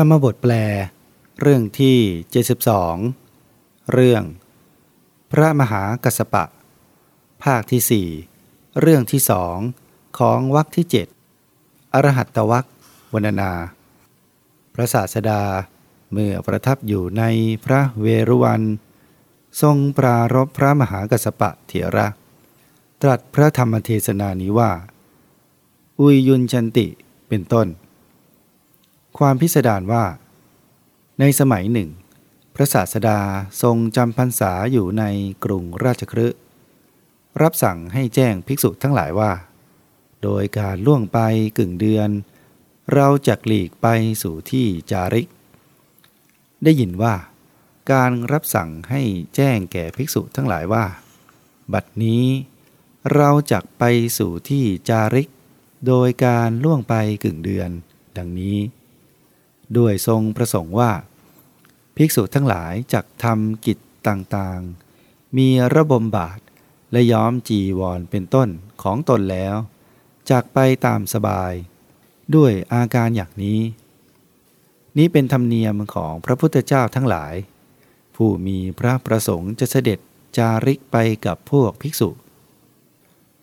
ธรรมบทแปล เรื่องที่ 72 เรื่อง พระมหากัสปะ ภาคที่สี่เรื่องที่สองของวรรคที่เจ็ดอรหัตตวรรควรรณนา พระศาสดาเมื่อประทับอยู่ในพระเวรุวัน ทรงปรารบพระมหากัสปะเถระ ตรัสพระธรรมเทศนานี้ว่า อุยยุนชันติเป็นต้น ความพิสดารว่า ในสมัยหนึ่ง พระศาสดาทรงจำพรรษาอยู่ในกรุงราชคฤห์รับสั่งให้แจ้งภิกษุทั้งหลายว่า โดยการล่วงไปกึ่งเดือน เราจะหลีกไปสู่ที่จาริก ได้ยินว่า การรับสั่งให้แจ้งแก่ภิกษุทั้งหลายว่า บัดนี้เราจะไปสู่ที่จาริก โดยการล่วงไปกึ่งเดือน ดังนี้ ด้วยทรงประสงค์ว่า ภิกษุทั้งหลายจักทำกิจต่างๆ มีระบมบาทและย้อมจีวรเป็นต้นของตนแล้วจากไปตามสบาย ด้วยอาการอย่างนี้ นี้เป็นธรรมเนียมของพระพุทธเจ้าทั้งหลาย ผู้มีพระประสงค์จะเสด็จจาริกไปกับพวกภิกษุ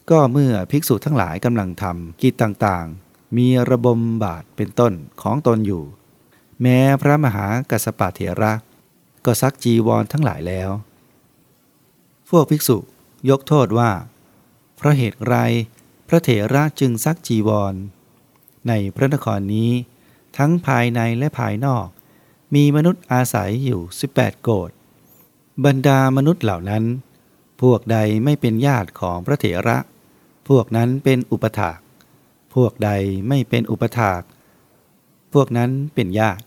ก็เมื่อภิกษุทั้งหลายกำลังทำกิจต่างๆ มีระบมบาทเป็นต้นของตนอยู่ แม้พระมหากัสปะเถระก็ซักจีวรทั้งหลายแล้ว พวกภิกษุยกโทษว่า เพราะเหตุไรพระเถระจึงซักจีวร ในพระนครนี้ ทั้งภายในและภายนอก มีมนุษย์อาศัยอยู่ 18 โกดบรรดามนุษย์เหล่านั้น พวกใดไม่เป็นญาติของพระเถระ พวกนั้นเป็นอุปถาก พวกใดไม่เป็นอุปถาก พวกนั้นเป็นญาติ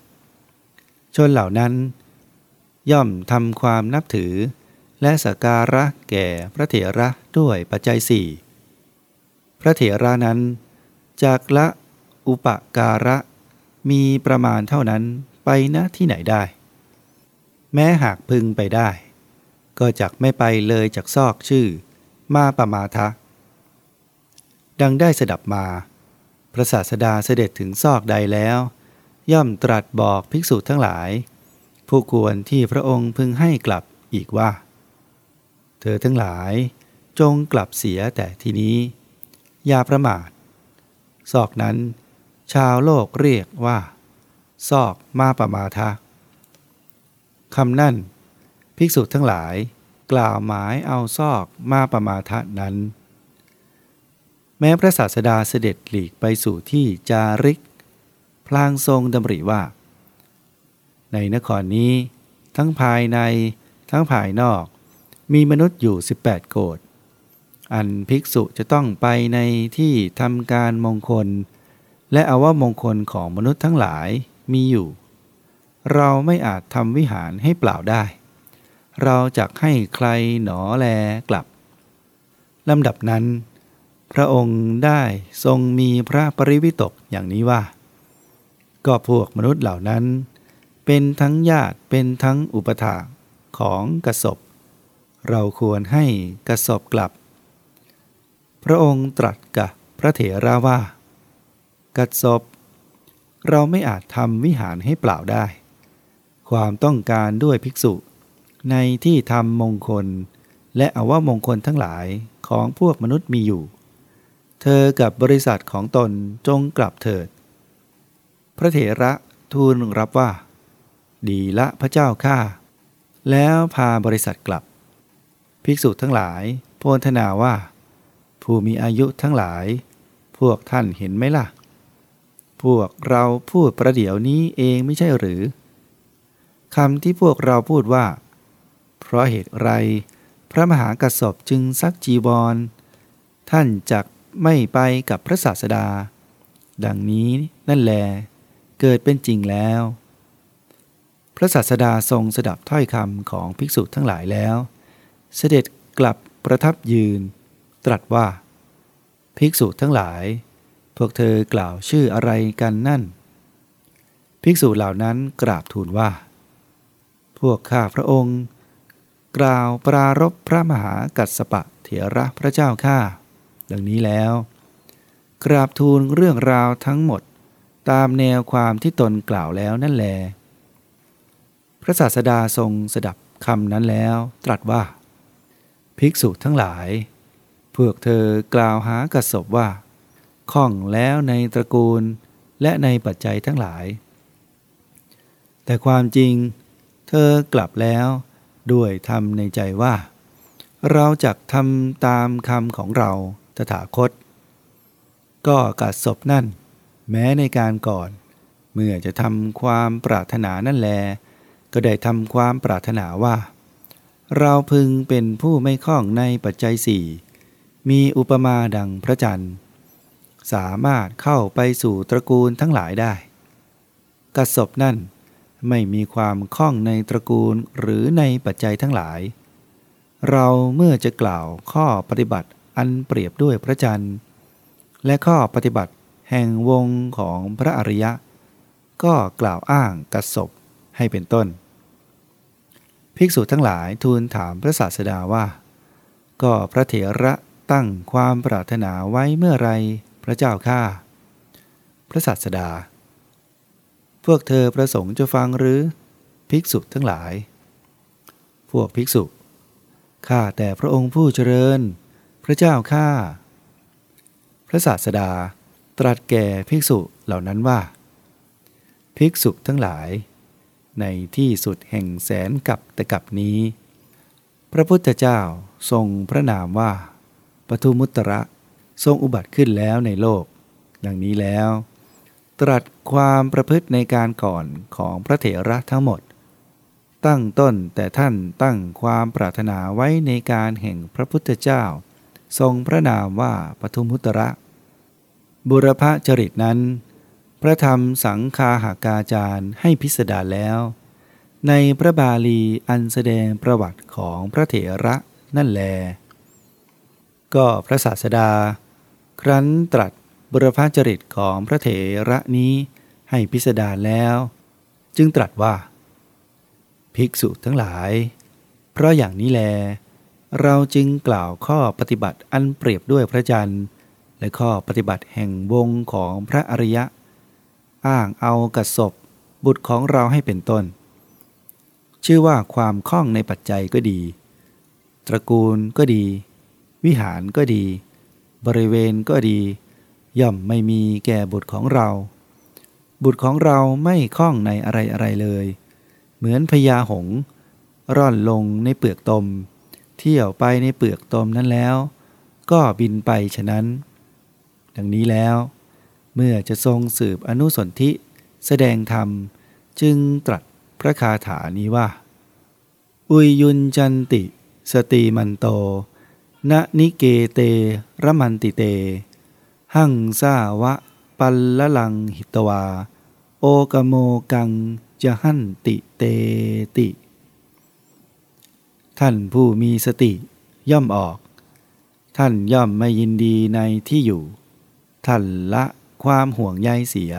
ชนเหล่านั้น ย่อมทำความนับถือ และสการะแก่พระเถระด้วยปัจจัยสี่พระเถระนั้นจากละอุปการะมีประมาณเท่านั้นไปณที่ไหนได้ แม้หากพึงไปได้ ก็จักไม่ไปเลยจากซอกชื่อ มาปมาทะ ดังได้สดับมา พระศาสดาเสด็จถึงซอกใดแล้ว ย่อมตรัสบอกภิกษุทั้งหลาย ผู้ควรที่พระองค์พึงให้กลับอีกว่า เธอทั้งหลายจงกลับเสียแต่ทีนี้ อย่าประมาท ซอกนั้น ชาวโลกเรียกว่า ซอกมาปมาทะคำนั่น ภิกษุทั้งหลาย กล่าวหมายเอาซอกมาปมาทะนั้น แม้พระศาสดาเสด็จหลีกไปสู่ที่จาริก พลางทรงดำริว่า ในนครนี้ ทั้งภายในทั้งภายนอก มีมนุษย์อยู่ 18 โกดอันภิกษุจะต้องไปในที่ทำการมงคล และอาวมงคลของมนุษย์ทั้งหลายมีอยู่ เราไม่อาจทำวิหารให้เปล่าได้ เราจะให้ใครหนอแลกลับลำดับนั้น พระองค์ได้ทรงมีพระปริวิตกอย่างนี้ว่า ก็พวกมนุษย์เหล่านั้น เป็นทั้งญาติเป็นทั้งอุปถาของกสบเราควรให้กระสอบกลับ พระองค์ตรัสกับพระเถระว่ากระสอบเราไม่อาจทำวิหารให้เปล่าได้ ความต้องการด้วยภิกษุ ในที่ทำมงคล และอวมงคลทั้งหลายของพวกมนุษย์มีอยู่ เธอกับบริษัทของตนจงกลับเถิด พระเถระทูลรับว่า ดีละพระเจ้าข้าแล้วพาบริษัทกลับ ภิกษุทั้งหลาย โพนธนาว่า ผู้มีอายุทั้งหลาย พวกท่านเห็นไหมล่ะ พวกเราพูดประเดี๋ยวนี้เองไม่ใช่หรือคำที่พวกเราพูดว่า เพราะเหตุไร พระมหากัสสบจึงซักจีวรท่านจักไม่ไปกับพระศาสดา ดังนี้นั่นแล เกิดเป็นจริงแล้ว พระศาสดาทรงสดับถ้อยคำของภิกษุทั้งหลายแล้ว เสด็จกลับประทับยืน ตรัสว่า ภิกษุทั้งหลาย พวกเธอกล่าวชื่ออะไรกันนั่น ภิกษุเหล่านั้นกราบทูลว่า พวกข้าพระองค์ กล่าวปรารบพระมหากัสปะเถระพระเจ้าข้าดังนี้แล้วกราบทูลเรื่องราวทั้งหมด ตามแนวความที่ตนกล่าวแล้วนั่นแล พระศาสดาทรงสดับคำนั้นแล้ว ตรัสว่า ภิกษุทั้งหลายพวกเธอกล่าวหากระสบว่าข้องแล้วในตระกูลและในปัจจัยทั้งหลาย แต่ความจริง เธอกลับแล้ว ด้วยทำในใจว่า เราจะทำตามคำของเราตถาคต ก็กัดศพนั่น แม้ในการก่อน เมื่อจะทำความปรารถนานั่นแล ก็ได้ทำความปรารถนาว่า เราพึงเป็นผู้ไม่คล้องในปัจจัยสี่มีอุปมาดังพระจันทร์ สามารถเข้าไปสู่ตระกูลทั้งหลายได้กัดศพนั่นไม่มีความคล่องในตระกูลหรือในปัจจัยทั้งหลาย เราเมื่อจะกล่าวข้อปฏิบัติอันเปรียบด้วยพระจันทร์ และข้อปฏิบัติ แห่งวงของพระอริยะ ก็กล่าวอ้างกัดศพให้เป็นต้น ภิกษุทั้งหลายทูลถามพระศาสดาว่า ก็พระเถระตั้งความปรารถนาไว้เมื่อไรพระเจ้าข้าพระศาสดา พวกเธอประสงค์จะฟังหรือภิกษุทั้งหลาย พวกภิกษุ ข้าแต่พระองค์ผู้เจริญ พระเจ้าข้า พระศาสดา ตรัสแก่ภิกษุเหล่านั้นว่า ภิกษุทั้งหลาย ในที่สุดแห่งแสนกับแต่กับนี้ พระพุทธเจ้าทรงพระนามว่าปทุมุตระทรงอุบัติขึ้นแล้วในโลก ดังนี้แล้ว ตรัสความประพฤติในการก่อนของพระเถระทั้งหมด ตั้งต้นแต่ท่านตั้งความปรารถนาไว้ในการแห่งพระพุทธเจ้า ทรงพระนามว่าปทุมุตระ บุรพจริตนั้น พระธรรมสังคาหากาจารย์ให้พิสดารแล้ว ในพระบาลีอันแสดงประวัติของพระเถระนั่นแล ก็พระศาสดา ครั้นตรัสบุรพจริตของพระเถระนี้ให้พิสดารแล้ว จึงตรัสว่า ภิกษุทั้งหลาย เพราะอย่างนี้แล เราจึงกล่าวข้อปฏิบัติอันเปรียบด้วยพระจันทร์ และข้อปฏิบัติแห่งวงของพระอริยะ อ้างเอากัดศพบุตรของเราให้เป็นต้น ชื่อว่าความคล่องในปัจจัยก็ดี ตระกูลก็ดี วิหารก็ดี บริเวณก็ดี ย่อมไม่มีแก่บุตรของเรา บุตรของเราไม่คล้องในอะไรอะไรเลย เหมือนพญาหง ร่อนลงในเปลือกตม เที่ยวไปในเปลือกตมนั้นแล้ว ก็บินไปฉะนั้น ดังนี้แล้ว เมื่อจะทรงสืบอนุสนธิแสดงธรรมจึงตรัสพระคาถานี้ว่า อุยยุนจันติ สติมันโต ณนิเกเตระมันติเต หังซาวะ ปัลละลังหิตวา โอกโมกังจะหันติเตติ ท่านผู้มีสติย่อมออก ท่านย่อมไม่ยินดีในที่อยู่ ท่านละความห่วงใยเสีย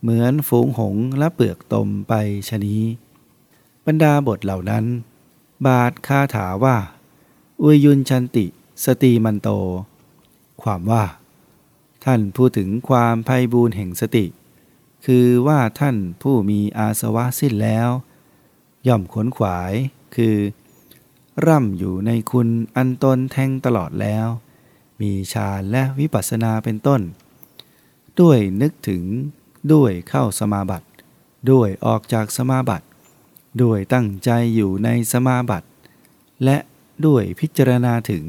เหมือนฝูงหงและเปลือกตมไปชนีบรรดาบทเหล่านั้น บาทคาถาว่า อุยยุนชันติ สตีมันโต ความว่า ท่านพูดถึงความไพ่บูรแห่งสติ คือว่าท่านผู้มีอาสวะสิ้นแล้ว ย่อมขนขวายคือ ร่ำอยู่ในคุณอันตนแทงตลอดแล้ว มีฌานและวิปัสสนาเป็นต้น ด้วยนึกถึง ด้วยเข้าสมาบัติ ด้วยออกจากสมาบัติ ด้วยตั้งใจอยู่ในสมาบัติ และด้วยพิจารณาถึง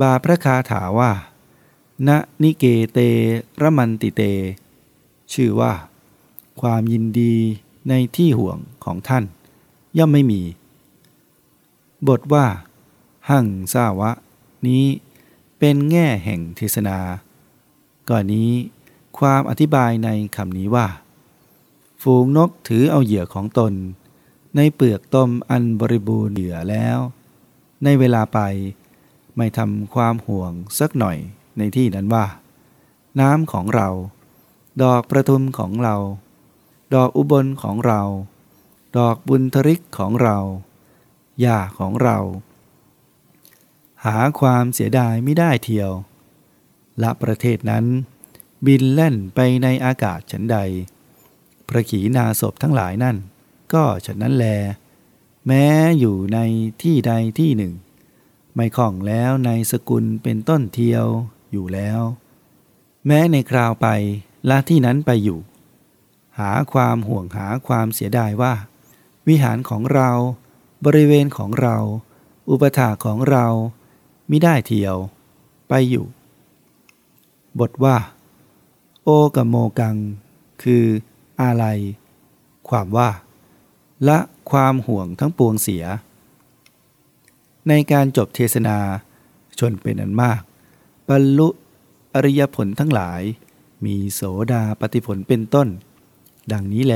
บาพระคาถาว่าณนิเกเตระมันติเต ชื่อว่า ความยินดีในที่ห่วงของท่าน ย่อมไม่มี บทว่า หั่งซาวะ นี้ เป็นแง่แห่งเทศนา ก่อนนี้ความอธิบายในคำนี้ว่า ฝูงนกถือเอาเหยื่อของตน ในเปลือกต้มอันบริบูรณ์เหยื่อแล้ว ในเวลาไปไม่ทำความห่วงสักหน่อยในที่นั้นว่า น้ำของเรา ดอกประทุมของเรา ดอกอุบลของเรา ดอกบุญทริกของเราหญ้าของเรา หาความเสียดายไม่ได้เทียว ละประเทศนั้น บินแล่นไปในอากาศฉันใด พระขีณาศพทั้งหลายนั่น ก็ฉะนั้นแล แม้อยู่ในที่ใดที่หนึ่ง ไม่คล่องแล้วในสกุลเป็นต้นเทียวอยู่แล้ว แม้ในคราวไปละที่นั้นไปอยู่ หาความห่วงหาความเสียดายว่า วิหารของเรา บริเวณของเรา อุปถาของเรา มิได้เที่ยว ไปอยู่ บทว่า โอกับโมกัง คืออะไร ความว่า ละความห่วงทั้งปวงเสีย ในการจบเทศนาชนเป็นอันมาก บรรลุอริยผลทั้งหลาย มีโสดาปฏิผลเป็นต้น ดังนี้แล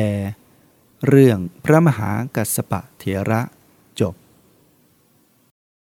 เรื่องพระมหากัสสปะเถระ